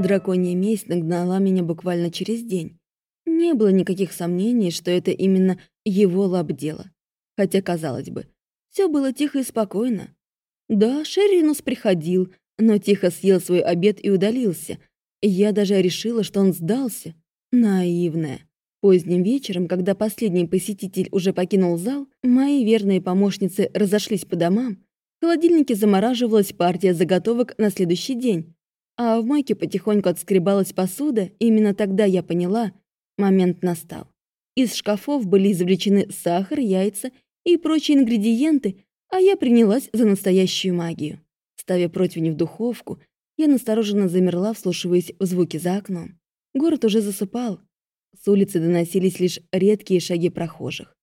Драконья месть нагнала меня буквально через день. Не было никаких сомнений, что это именно его лап дело. Хотя, казалось бы, все было тихо и спокойно. Да, Шеринус приходил, но тихо съел свой обед и удалился. Я даже решила, что он сдался. Наивная. Поздним вечером, когда последний посетитель уже покинул зал, мои верные помощницы разошлись по домам, в холодильнике замораживалась партия заготовок на следующий день, а в мойке потихоньку отскребалась посуда, именно тогда я поняла, момент настал. Из шкафов были извлечены сахар, яйца и прочие ингредиенты, а я принялась за настоящую магию. Ставя противень в духовку, я настороженно замерла, вслушиваясь в звуки за окном. Город уже засыпал, с улицы доносились лишь редкие шаги прохожих.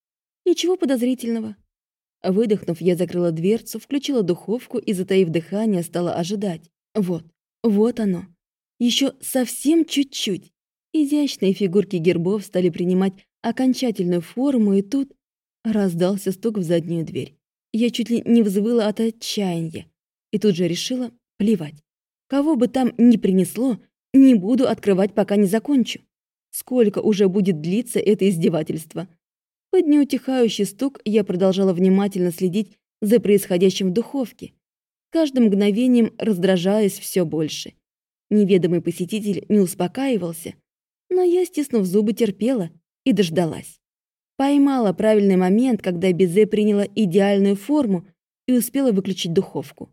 Ничего подозрительного. Выдохнув, я закрыла дверцу, включила духовку и, затаив дыхание, стала ожидать. Вот, вот оно. Еще совсем чуть-чуть. Изящные фигурки гербов стали принимать окончательную форму, и тут раздался стук в заднюю дверь. Я чуть ли не взвыла от отчаяния. И тут же решила плевать. Кого бы там ни принесло, не буду открывать, пока не закончу. Сколько уже будет длиться это издевательство? Под неутихающий стук я продолжала внимательно следить за происходящим в духовке, каждым мгновением раздражаясь все больше. Неведомый посетитель не успокаивался, но я, стиснув зубы, терпела и дождалась. Поймала правильный момент, когда Безе приняла идеальную форму и успела выключить духовку.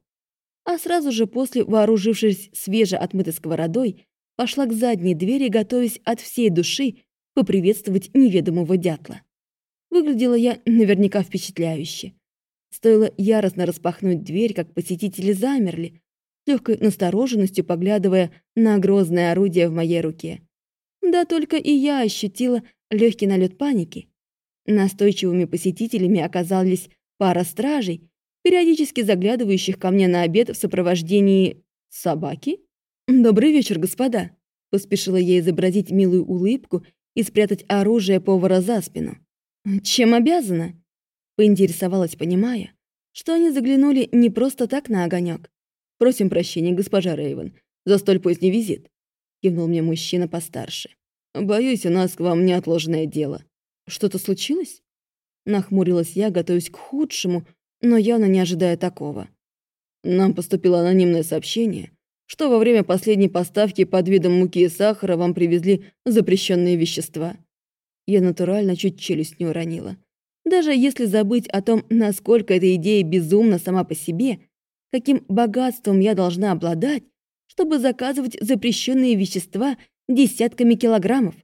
А сразу же после, вооружившись свежеотмытой сковородой, пошла к задней двери, готовясь от всей души поприветствовать неведомого дятла. Выглядела я наверняка впечатляюще. Стоило яростно распахнуть дверь, как посетители замерли, с легкой настороженностью поглядывая на грозное орудие в моей руке. Да только и я ощутила легкий налет паники. Настойчивыми посетителями оказались пара стражей, периодически заглядывающих ко мне на обед в сопровождении собаки. «Добрый вечер, господа!» Поспешила я изобразить милую улыбку и спрятать оружие повара за спину. «Чем обязана?» Поинтересовалась, понимая, что они заглянули не просто так на огонек. «Просим прощения, госпожа Рейвен, за столь поздний визит», кивнул мне мужчина постарше. «Боюсь, у нас к вам неотложное дело. Что-то случилось?» Нахмурилась я, готовясь к худшему, но явно не ожидая такого. Нам поступило анонимное сообщение, что во время последней поставки под видом муки и сахара вам привезли запрещенные вещества. Я натурально чуть челюсть не уронила. Даже если забыть о том, насколько эта идея безумна сама по себе, каким богатством я должна обладать, чтобы заказывать запрещенные вещества десятками килограммов.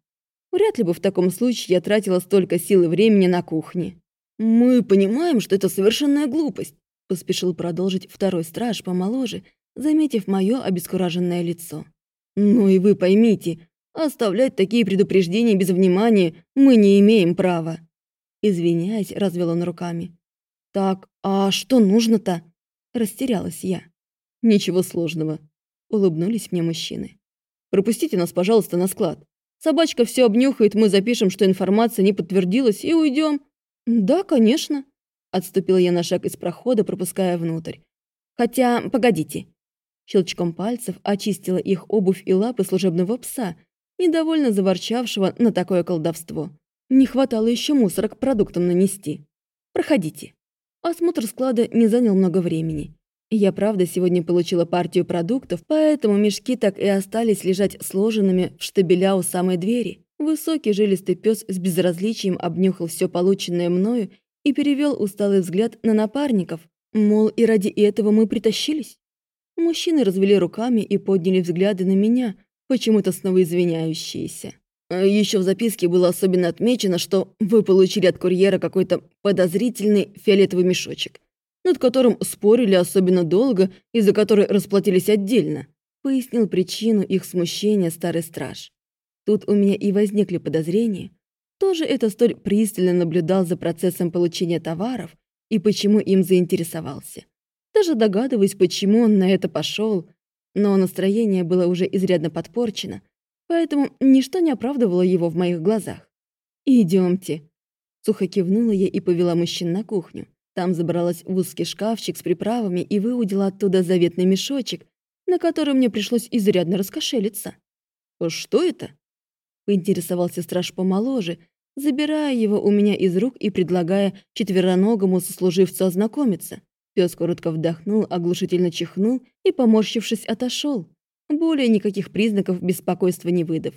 Вряд ли бы в таком случае я тратила столько сил и времени на кухне. «Мы понимаем, что это совершенная глупость», — поспешил продолжить второй страж помоложе, заметив мое обескураженное лицо. «Ну и вы поймите, оставлять такие предупреждения без внимания мы не имеем права». Извиняясь, развел он руками. «Так, а что нужно-то?» Растерялась я. «Ничего сложного», — улыбнулись мне мужчины. «Пропустите нас, пожалуйста, на склад. Собачка все обнюхает, мы запишем, что информация не подтвердилась, и уйдем. «Да, конечно», — отступила я на шаг из прохода, пропуская внутрь. «Хотя, погодите, Щелчком пальцев очистила их обувь и лапы служебного пса, недовольно заворчавшего на такое колдовство. Не хватало еще мусора к продуктам нанести. Проходите. Осмотр склада не занял много времени. Я, правда, сегодня получила партию продуктов, поэтому мешки так и остались лежать сложенными в штабеля у самой двери. Высокий жилистый пес с безразличием обнюхал все полученное мною и перевел усталый взгляд на напарников, мол, и ради этого мы притащились. Мужчины развели руками и подняли взгляды на меня, почему-то снова извиняющиеся. А Еще в записке было особенно отмечено, что вы получили от курьера какой-то подозрительный фиолетовый мешочек, над которым спорили особенно долго и за который расплатились отдельно, пояснил причину их смущения старый страж. Тут у меня и возникли подозрения, тоже это столь пристально наблюдал за процессом получения товаров и почему им заинтересовался. Даже догадываюсь, почему он на это пошел, но настроение было уже изрядно подпорчено, поэтому ничто не оправдывало его в моих глазах. Идемте. Сухо кивнула я и повела мужчин на кухню. Там забралась в узкий шкафчик с приправами и выудила оттуда заветный мешочек, на который мне пришлось изрядно раскошелиться. «Что это?» — поинтересовался страж помоложе, забирая его у меня из рук и предлагая четвероногому сослуживцу ознакомиться. Пес коротко вдохнул, оглушительно чихнул и, поморщившись, отошел. Более никаких признаков беспокойства не выдав.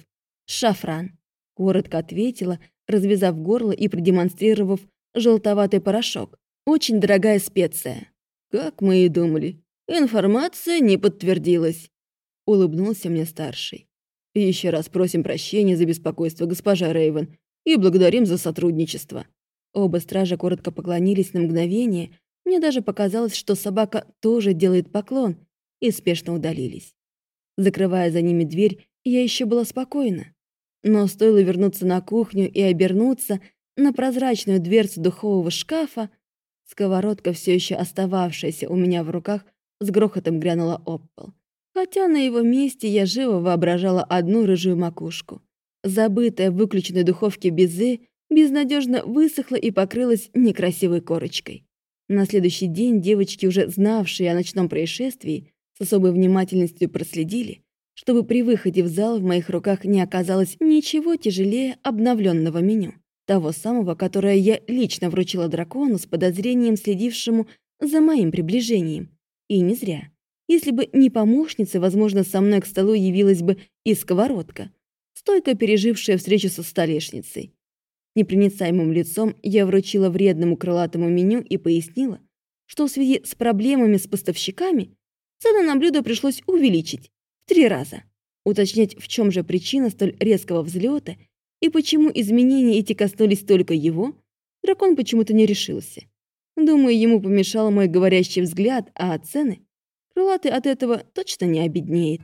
«Шафран», — коротко ответила, развязав горло и продемонстрировав желтоватый порошок. «Очень дорогая специя». «Как мы и думали. Информация не подтвердилась», — улыбнулся мне старший. «Еще раз просим прощения за беспокойство, госпожа Рейвен, и благодарим за сотрудничество». Оба стража коротко поклонились на мгновение. Мне даже показалось, что собака тоже делает поклон, и спешно удалились. Закрывая за ними дверь, я еще была спокойна. Но стоило вернуться на кухню и обернуться на прозрачную дверцу духового шкафа, сковородка, все еще остававшаяся у меня в руках, с грохотом грянула об пол. Хотя на его месте я живо воображала одну рыжую макушку. Забытая в выключенной духовке безе безнадежно высохла и покрылась некрасивой корочкой. На следующий день девочки, уже знавшие о ночном происшествии, с особой внимательностью проследили, чтобы при выходе в зал в моих руках не оказалось ничего тяжелее обновленного меню, того самого, которое я лично вручила дракону с подозрением следившему за моим приближением. И не зря. Если бы не помощница, возможно, со мной к столу явилась бы и сковородка, стойко пережившая встречу со столешницей. Непроницаемым лицом я вручила вредному крылатому меню и пояснила, что в связи с проблемами с поставщиками цены на блюдо пришлось увеличить в три раза. Уточнять, в чем же причина столь резкого взлета и почему изменения эти коснулись только его, дракон почему-то не решился. Думаю, ему помешал мой говорящий взгляд, а цены крылатый от этого точно не обеднеет.